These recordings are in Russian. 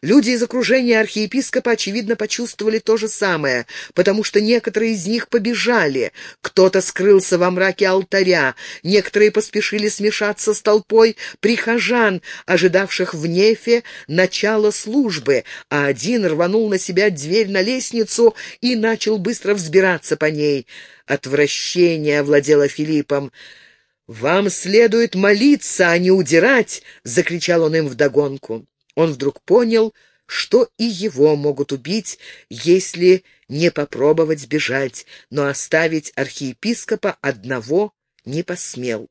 Люди из окружения архиепископа, очевидно, почувствовали то же самое, потому что некоторые из них побежали. Кто-то скрылся во мраке алтаря, некоторые поспешили смешаться с толпой прихожан, ожидавших в нефе начала службы, а один рванул на себя дверь на лестницу и начал быстро взбираться по ней. Отвращение овладело Филиппом. «Вам следует молиться, а не удирать!» — закричал он им вдогонку. Он вдруг понял, что и его могут убить, если не попробовать сбежать, но оставить архиепископа одного не посмел.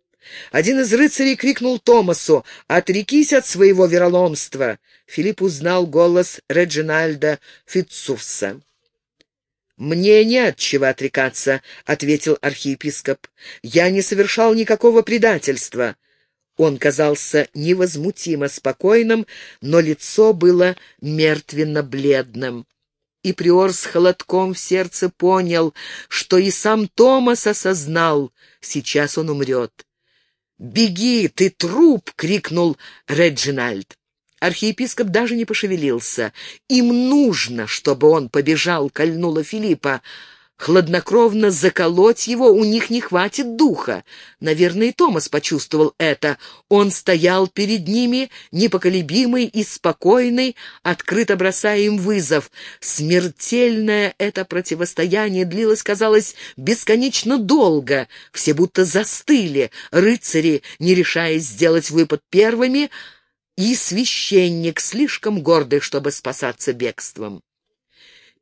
Один из рыцарей крикнул Томасу «Отрекись от своего вероломства!» Филипп узнал голос Реджинальда Фитцурса. «Мне не от чего отрекаться», — ответил архиепископ. «Я не совершал никакого предательства». Он казался невозмутимо спокойным, но лицо было мертвенно-бледным. И приор с холодком в сердце понял, что и сам Томас осознал, сейчас он умрет. «Беги, ты труп!» — крикнул Реджинальд. Архиепископ даже не пошевелился. «Им нужно, чтобы он побежал», — кольнула Филиппа. Хладнокровно заколоть его у них не хватит духа. Наверное, и Томас почувствовал это. Он стоял перед ними, непоколебимый и спокойный, открыто бросая им вызов. Смертельное это противостояние длилось, казалось, бесконечно долго. Все будто застыли, рыцари, не решаясь сделать выпад первыми, и священник, слишком гордый, чтобы спасаться бегством.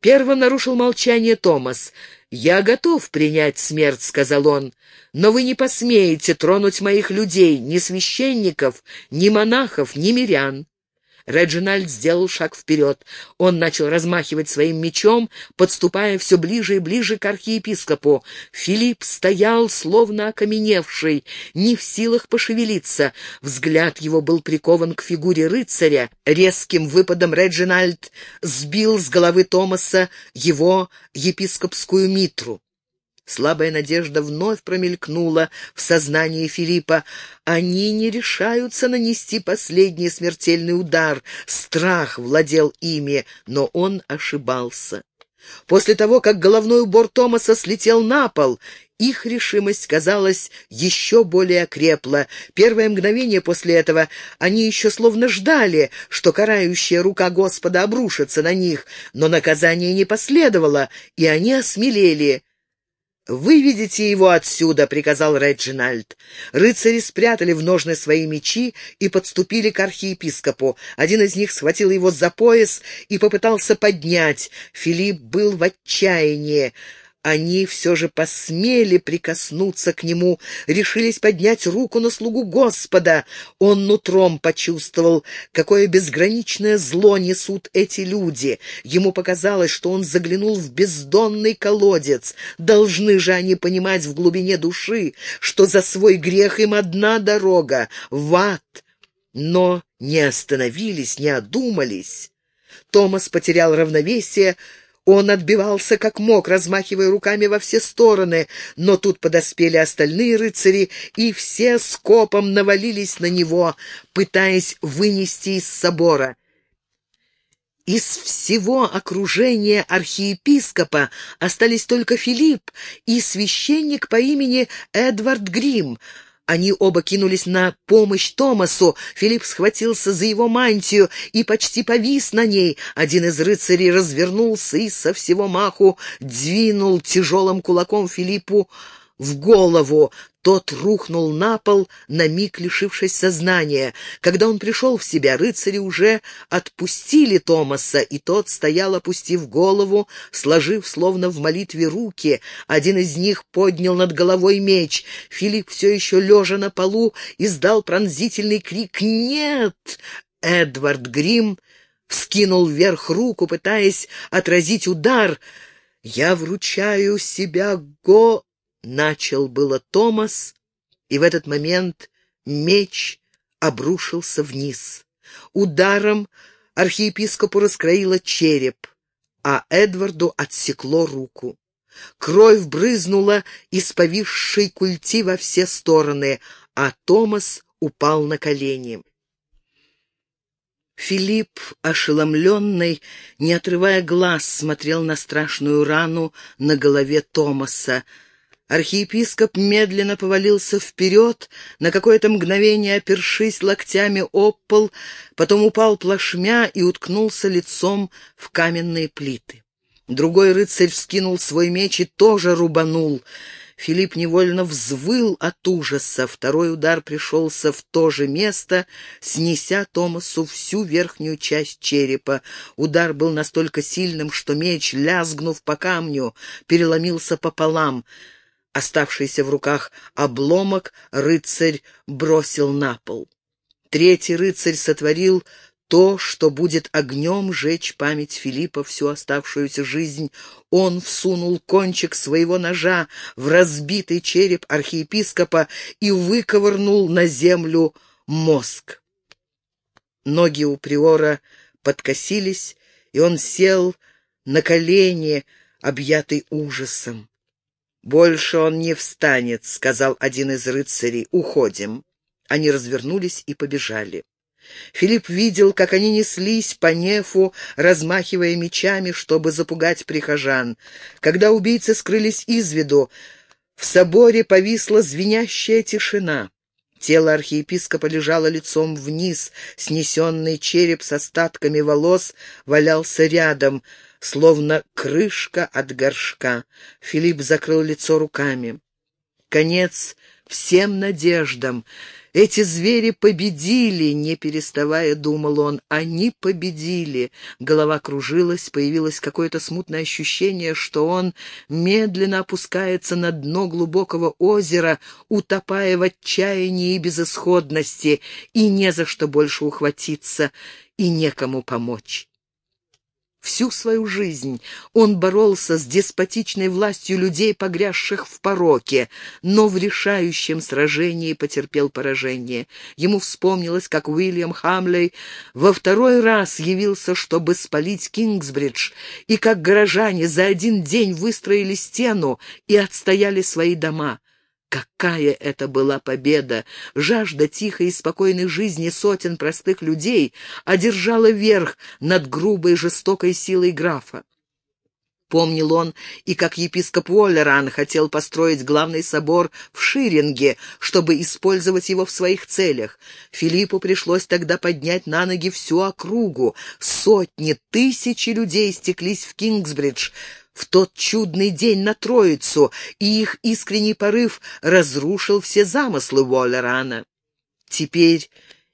Первым нарушил молчание Томас. «Я готов принять смерть», — сказал он, — «но вы не посмеете тронуть моих людей, ни священников, ни монахов, ни мирян». Реджинальд сделал шаг вперед. Он начал размахивать своим мечом, подступая все ближе и ближе к архиепископу. Филипп стоял, словно окаменевший, не в силах пошевелиться. Взгляд его был прикован к фигуре рыцаря. Резким выпадом Реджинальд сбил с головы Томаса его епископскую митру. Слабая надежда вновь промелькнула в сознании Филиппа. Они не решаются нанести последний смертельный удар. Страх владел ими, но он ошибался. После того, как головной убор Томаса слетел на пол, их решимость, казалось, еще более окрепла. Первое мгновение после этого они еще словно ждали, что карающая рука Господа обрушится на них, но наказание не последовало, и они осмелели. «Выведите его отсюда», — приказал Реджинальд. Рыцари спрятали в ножны свои мечи и подступили к архиепископу. Один из них схватил его за пояс и попытался поднять. Филипп был в отчаянии они все же посмели прикоснуться к нему, решились поднять руку на слугу Господа. Он нутром почувствовал, какое безграничное зло несут эти люди. Ему показалось, что он заглянул в бездонный колодец. Должны же они понимать в глубине души, что за свой грех им одна дорога — в ад. Но не остановились, не одумались. Томас потерял равновесие, он отбивался как мог, размахивая руками во все стороны, но тут подоспели остальные рыцари, и все скопом навалились на него, пытаясь вынести из собора. Из всего окружения архиепископа остались только Филипп и священник по имени Эдвард Грим — они оба кинулись на помощь Томасу. Филипп схватился за его мантию и почти повис на ней. Один из рыцарей развернулся и со всего маху двинул тяжелым кулаком Филиппу в голову. Тот рухнул на пол, на миг лишившись сознания. Когда он пришел в себя, рыцари уже отпустили Томаса, и тот стоял, опустив голову, сложив словно в молитве руки. Один из них поднял над головой меч. Филипп все еще лежа на полу издал пронзительный крик «Нет!» Эдвард Грим вскинул вверх руку, пытаясь отразить удар. «Я вручаю себя Го...» Начал было Томас, и в этот момент меч обрушился вниз. Ударом архиепископу раскроило череп, а Эдварду отсекло руку. Кровь брызнула из повисшей культи во все стороны, а Томас упал на колени. Филипп, ошеломленный, не отрывая глаз, смотрел на страшную рану на голове Томаса. Архиепископ медленно повалился вперед, на какое-то мгновение опершись локтями об пол, потом упал плашмя и уткнулся лицом в каменные плиты. Другой рыцарь вскинул свой меч и тоже рубанул — Филипп невольно взвыл от ужаса. Второй удар пришелся в то же место, снеся Томасу всю верхнюю часть черепа. Удар был настолько сильным, что меч, лязгнув по камню, переломился пополам. Оставшийся в руках обломок рыцарь бросил на пол. Третий рыцарь сотворил то, что будет огнем жечь память Филиппа всю оставшуюся жизнь. Он всунул кончик своего ножа в разбитый череп архиепископа и выковырнул на землю мозг. Ноги у приора подкосились, и он сел на колени, объятый ужасом. «Больше он не встанет», — сказал один из рыцарей. «Уходим». Они развернулись и побежали. Филипп видел, как они неслись по нефу, размахивая мечами, чтобы запугать прихожан. Когда убийцы скрылись из виду, в соборе повисла звенящая тишина. Тело архиепископа лежало лицом вниз, снесенный череп с остатками волос валялся рядом, словно крышка от горшка. Филипп закрыл лицо руками. Конец всем надеждам. Эти звери победили, не переставая, думал он. Они победили. Голова кружилась, появилось какое-то смутное ощущение, что он медленно опускается на дно глубокого озера, утопая в отчаянии и безысходности, и не за что больше ухватиться, и некому помочь. Всю свою жизнь он боролся с деспотичной властью людей, погрязших в пороке, но в решающем сражении потерпел поражение. Ему вспомнилось, как Уильям Хамлей во второй раз явился, чтобы спалить Кингсбридж, и как горожане за один день выстроили стену и отстояли свои дома. Какая это была победа! Жажда тихой и спокойной жизни сотен простых людей одержала верх над грубой жестокой силой графа. Помнил он и как епископ Уоллеран хотел построить главный собор в Ширинге, чтобы использовать его в своих целях. Филиппу пришлось тогда поднять на ноги всю округу. Сотни, тысячи людей стеклись в Кингсбридж, в тот чудный день на Троицу, и их искренний порыв разрушил все замыслы Уоллерана. Теперь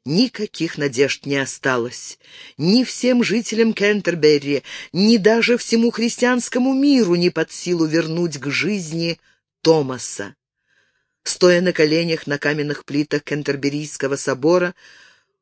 никаких надежд не осталось. Ни всем жителям Кентерберри, ни даже всему христианскому миру не под силу вернуть к жизни Томаса. Стоя на коленях на каменных плитах Кентерберийского собора,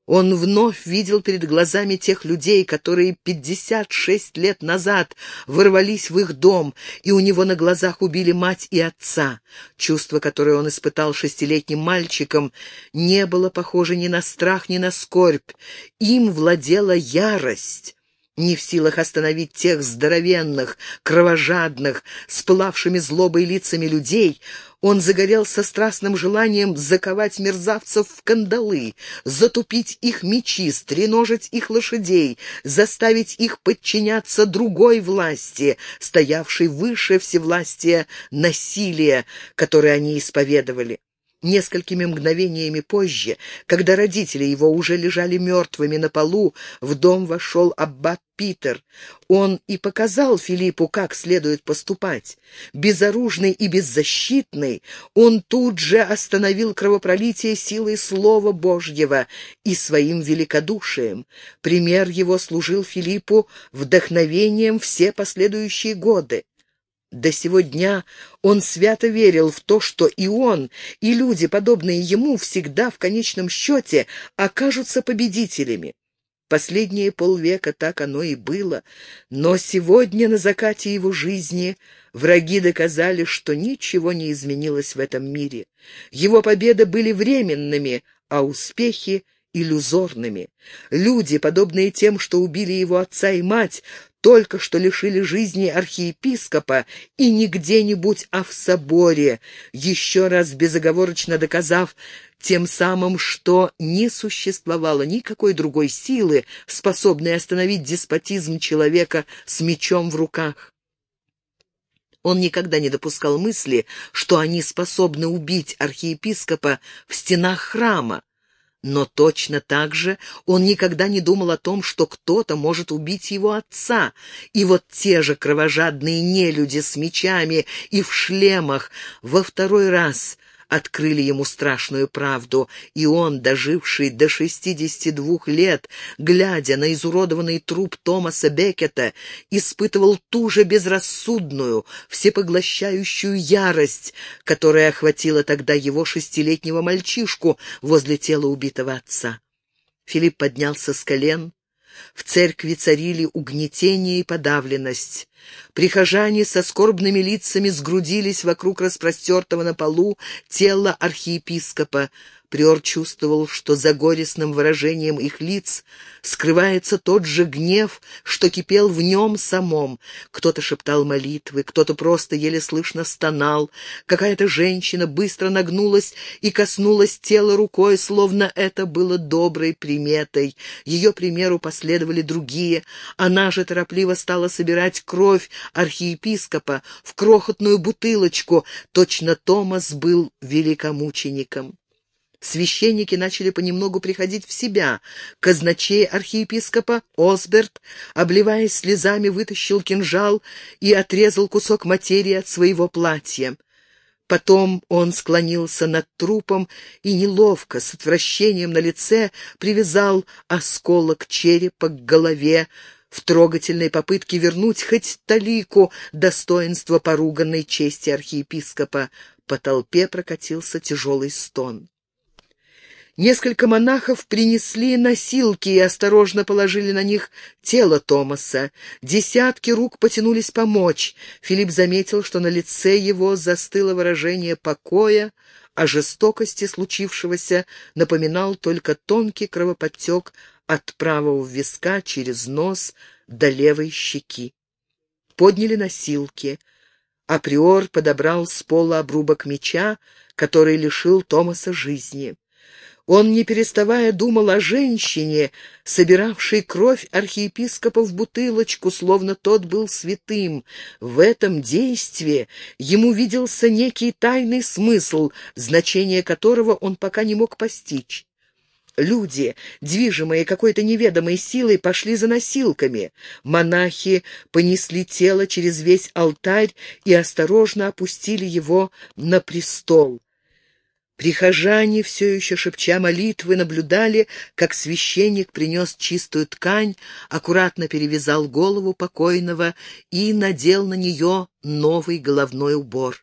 он вновь видел перед глазами тех людей, которые пятьдесят шесть лет назад ворвались в их дом, и у него на глазах убили мать и отца. Чувство, которое он испытал шестилетним мальчиком, не было похоже ни на страх, ни на скорбь. Им владела ярость не в силах остановить тех здоровенных, кровожадных, с пылавшими злобой лицами людей, он загорелся страстным желанием заковать мерзавцев в кандалы, затупить их мечи, стреножить их лошадей, заставить их подчиняться другой власти, стоявшей выше всевластия насилия, которое они исповедовали. Несколькими мгновениями позже, когда родители его уже лежали мертвыми на полу, в дом вошел аббат Питер. Он и показал Филиппу, как следует поступать. Безоружный и беззащитный, он тут же остановил кровопролитие силой Слова Божьего и своим великодушием. Пример его служил Филиппу вдохновением все последующие годы. До сего дня он свято верил в то, что и он, и люди, подобные ему, всегда в конечном счете окажутся победителями. Последние полвека так оно и было, но сегодня на закате его жизни враги доказали, что ничего не изменилось в этом мире. Его победы были временными, а успехи — иллюзорными. Люди, подобные тем, что убили его отца и мать, только что лишили жизни архиепископа, и не где-нибудь, а в соборе, еще раз безоговорочно доказав тем самым, что не существовало никакой другой силы, способной остановить деспотизм человека с мечом в руках. Он никогда не допускал мысли, что они способны убить архиепископа в стенах храма. Но точно так же он никогда не думал о том, что кто-то может убить его отца. И вот те же кровожадные нелюди с мечами и в шлемах во второй раз открыли ему страшную правду, и он, доживший до 62 лет, глядя на изуродованный труп Томаса Беккета, испытывал ту же безрассудную, всепоглощающую ярость, которая охватила тогда его шестилетнего мальчишку возле тела убитого отца. Филипп поднялся с колен, в церкви царили угнетение и подавленность. Прихожане со скорбными лицами сгрудились вокруг распростертого на полу тела архиепископа. Приор чувствовал, что за горестным выражением их лиц скрывается тот же гнев, что кипел в нем самом. Кто-то шептал молитвы, кто-то просто еле слышно стонал. Какая-то женщина быстро нагнулась и коснулась тела рукой, словно это было доброй приметой. Ее примеру последовали другие. Она же торопливо стала собирать кровь архиепископа в крохотную бутылочку. Точно Томас был великомучеником. Священники начали понемногу приходить в себя. Казначей архиепископа Осберт, обливаясь слезами, вытащил кинжал и отрезал кусок материи от своего платья. Потом он склонился над трупом и неловко, с отвращением на лице, привязал осколок черепа к голове, в трогательной попытке вернуть хоть талику достоинства поруганной чести архиепископа. По толпе прокатился тяжелый стон. Несколько монахов принесли носилки и осторожно положили на них тело Томаса. Десятки рук потянулись помочь. Филипп заметил, что на лице его застыло выражение покоя, а жестокости случившегося напоминал только тонкий кровоподтек от правого виска через нос до левой щеки. Подняли носилки. Априор подобрал с пола обрубок меча, который лишил Томаса жизни. Он, не переставая, думал о женщине, собиравшей кровь архиепископа в бутылочку, словно тот был святым. В этом действии ему виделся некий тайный смысл, значение которого он пока не мог постичь. Люди, движимые какой-то неведомой силой, пошли за носилками. Монахи понесли тело через весь алтарь и осторожно опустили его на престол. Прихожане, все еще шепча молитвы, наблюдали, как священник принес чистую ткань, аккуратно перевязал голову покойного и надел на нее новый головной убор.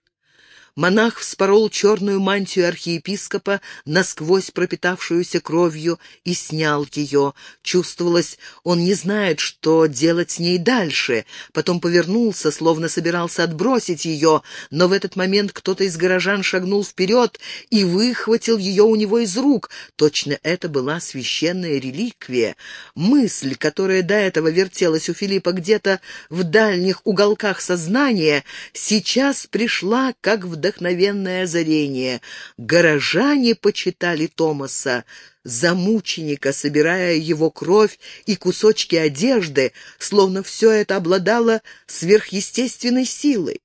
Монах вспорол черную мантию архиепископа, насквозь пропитавшуюся кровью, и снял ее. Чувствовалось, он не знает, что делать с ней дальше. Потом повернулся, словно собирался отбросить ее, но в этот момент кто-то из горожан шагнул вперед и выхватил ее у него из рук. Точно это была священная реликвия. Мысль, которая до этого вертелась у Филиппа где-то в дальних уголках сознания, сейчас пришла как в вдохновенное озарение. Горожане почитали Томаса за мученика, собирая его кровь и кусочки одежды, словно все это обладало сверхъестественной силой.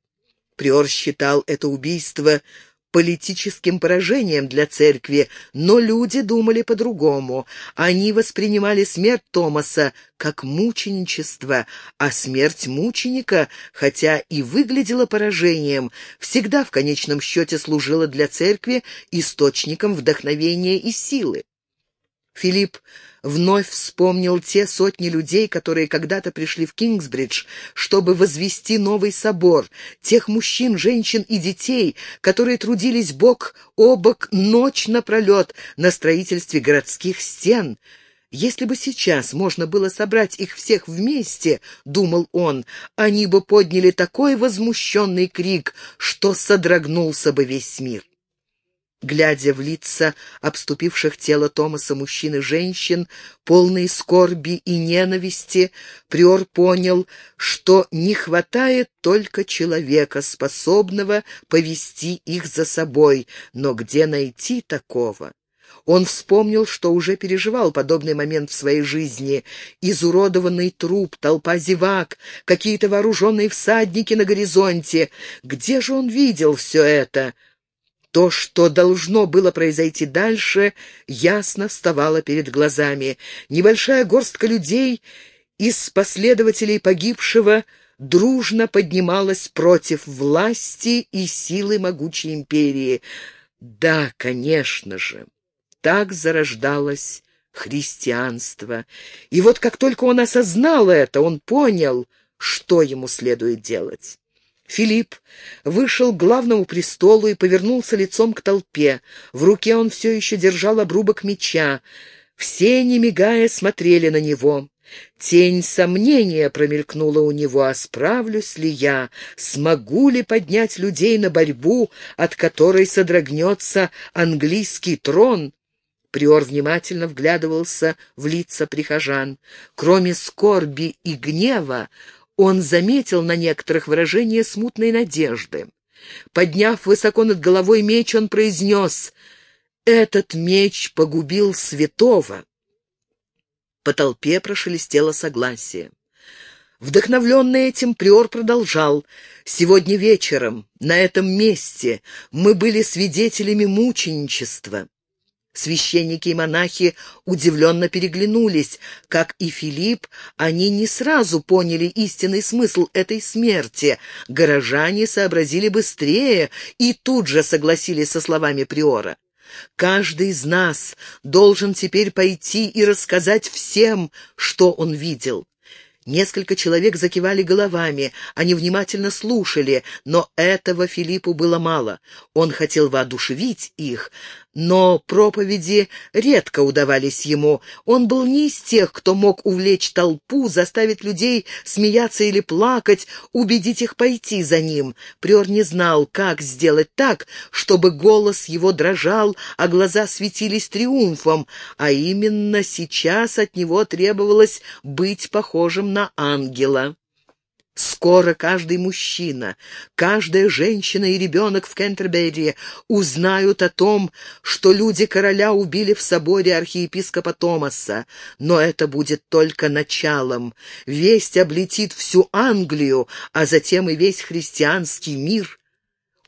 Приор считал это убийство политическим поражением для церкви, но люди думали по-другому. Они воспринимали смерть Томаса как мученичество, а смерть мученика, хотя и выглядела поражением, всегда в конечном счете служила для церкви источником вдохновения и силы. Филипп вновь вспомнил те сотни людей, которые когда-то пришли в Кингсбридж, чтобы возвести новый собор, тех мужчин, женщин и детей, которые трудились бок о бок ночь напролет на строительстве городских стен. Если бы сейчас можно было собрать их всех вместе, — думал он, — они бы подняли такой возмущенный крик, что содрогнулся бы весь мир. Глядя в лица обступивших тело Томаса мужчин и женщин, полные скорби и ненависти, Приор понял, что не хватает только человека, способного повести их за собой, но где найти такого? Он вспомнил, что уже переживал подобный момент в своей жизни. Изуродованный труп, толпа зевак, какие-то вооруженные всадники на горизонте. Где же он видел все это? То, что должно было произойти дальше, ясно вставало перед глазами. Небольшая горстка людей из последователей погибшего дружно поднималась против власти и силы могучей империи. Да, конечно же, так зарождалось христианство. И вот как только он осознал это, он понял, что ему следует делать. Филипп вышел к главному престолу и повернулся лицом к толпе. В руке он все еще держал обрубок меча. Все, не мигая, смотрели на него. Тень сомнения промелькнула у него, а справлюсь ли я, смогу ли поднять людей на борьбу, от которой содрогнется английский трон. Приор внимательно вглядывался в лица прихожан. Кроме скорби и гнева, он заметил на некоторых выражение смутной надежды. Подняв высоко над головой меч, он произнес «Этот меч погубил святого». По толпе прошелестело согласие. Вдохновленный этим, Приор продолжал. «Сегодня вечером, на этом месте, мы были свидетелями мученичества. Священники и монахи удивленно переглянулись. Как и Филипп, они не сразу поняли истинный смысл этой смерти. Горожане сообразили быстрее и тут же согласились со словами Приора. Каждый из нас должен теперь пойти и рассказать всем, что он видел. Несколько человек закивали головами, они внимательно слушали, но этого Филиппу было мало. Он хотел воодушевить их, но проповеди редко удавались ему. Он был не из тех, кто мог увлечь толпу, заставить людей смеяться или плакать, убедить их пойти за ним. Приор не знал, как сделать так, чтобы голос его дрожал, а глаза светились триумфом, а именно сейчас от него требовалось быть похожим на ангела. Скоро каждый мужчина, каждая женщина и ребенок в Кентерберри узнают о том, что люди короля убили в соборе архиепископа Томаса. Но это будет только началом. Весть облетит всю Англию, а затем и весь христианский мир.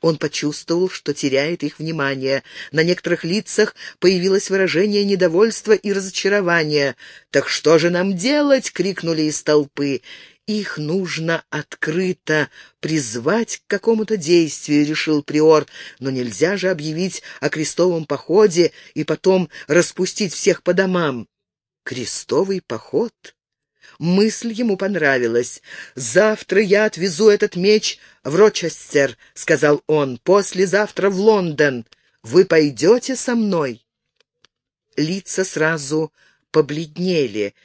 Он почувствовал, что теряет их внимание. На некоторых лицах появилось выражение недовольства и разочарования. «Так что же нам делать?» — крикнули из толпы. Их нужно открыто призвать к какому-то действию, решил приор, но нельзя же объявить о крестовом походе и потом распустить всех по домам. Крестовый поход? Мысль ему понравилась. «Завтра я отвезу этот меч в Рочестер», — сказал он, — «послезавтра в Лондон. Вы пойдете со мной?» Лица сразу побледнели —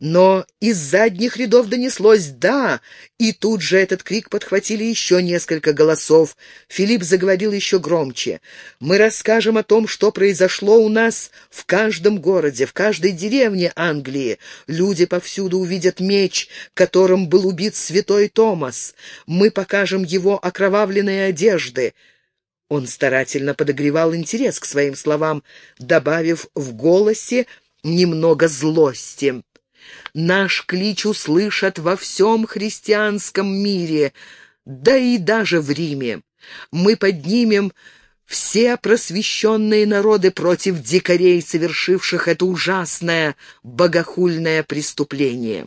но из задних рядов донеслось «да», и тут же этот крик подхватили еще несколько голосов. Филипп заговорил еще громче. «Мы расскажем о том, что произошло у нас в каждом городе, в каждой деревне Англии. Люди повсюду увидят меч, которым был убит святой Томас. Мы покажем его окровавленные одежды». Он старательно подогревал интерес к своим словам, добавив в голосе немного злости. Наш клич услышат во всем христианском мире, да и даже в Риме. Мы поднимем все просвещенные народы против дикарей, совершивших это ужасное богохульное преступление.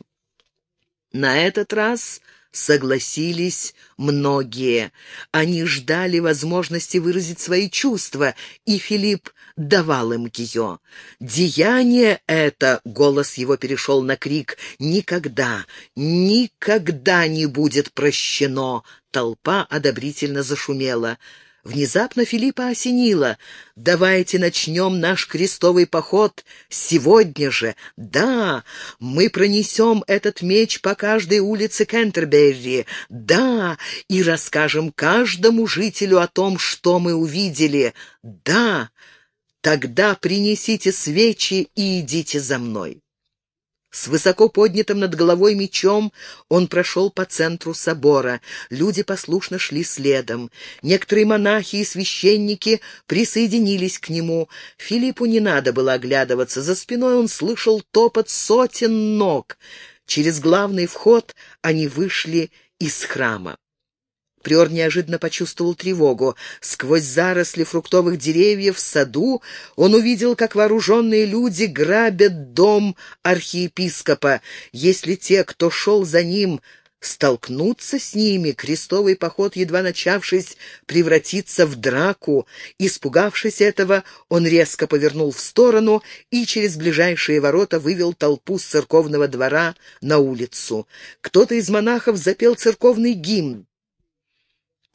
На этот раз согласились многие. Они ждали возможности выразить свои чувства, и Филипп давал им ее. «Деяние это», — голос его перешел на крик, — «никогда, никогда не будет прощено». Толпа одобрительно зашумела. Внезапно Филиппа осенило. «Давайте начнем наш крестовый поход сегодня же. Да, мы пронесем этот меч по каждой улице Кентерберри. Да, и расскажем каждому жителю о том, что мы увидели. Да, тогда принесите свечи и идите за мной». С высоко поднятым над головой мечом он прошел по центру собора. Люди послушно шли следом. Некоторые монахи и священники присоединились к нему. Филиппу не надо было оглядываться. За спиной он слышал топот сотен ног. Через главный вход они вышли из храма. Приор неожиданно почувствовал тревогу. Сквозь заросли фруктовых деревьев в саду он увидел, как вооруженные люди грабят дом архиепископа. Если те, кто шел за ним, столкнуться с ними, крестовый поход, едва начавшись, превратится в драку. Испугавшись этого, он резко повернул в сторону и через ближайшие ворота вывел толпу с церковного двора на улицу. Кто-то из монахов запел церковный гимн.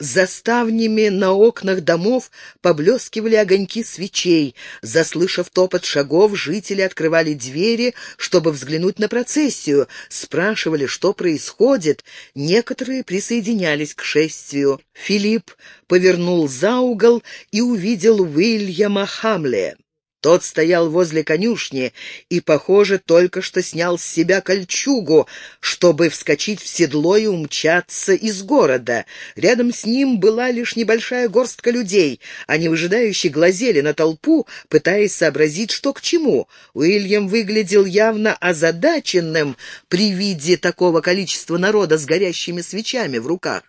За ставнями на окнах домов поблескивали огоньки свечей. Заслышав топот шагов, жители открывали двери, чтобы взглянуть на процессию, спрашивали, что происходит. Некоторые присоединялись к шествию. Филипп повернул за угол и увидел Уильяма Хамле. Тот стоял возле конюшни и, похоже, только что снял с себя кольчугу, чтобы вскочить в седло и умчаться из города. Рядом с ним была лишь небольшая горстка людей. Они выжидающе глазели на толпу, пытаясь сообразить, что к чему. Уильям выглядел явно озадаченным при виде такого количества народа с горящими свечами в руках.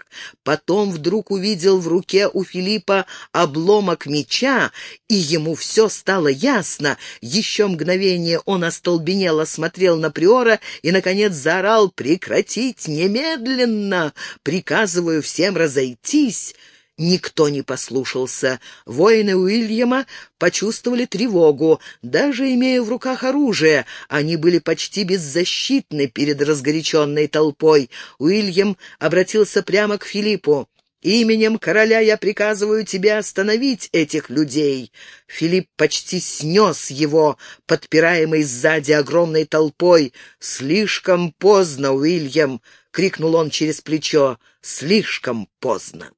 Потом вдруг увидел в руке у Филиппа обломок меча, и ему все стало ясно. Еще мгновение он остолбенело смотрел на Приора и, наконец, заорал «Прекратить немедленно! Приказываю всем разойтись!» Никто не послушался. Воины Уильяма почувствовали тревогу. Даже имея в руках оружие, они были почти беззащитны перед разгоряченной толпой. Уильям обратился прямо к Филиппу. Именем короля я приказываю тебе остановить этих людей. Филипп почти снес его, подпираемый сзади огромной толпой. «Слишком поздно, Уильям!» — крикнул он через плечо. «Слишком поздно!»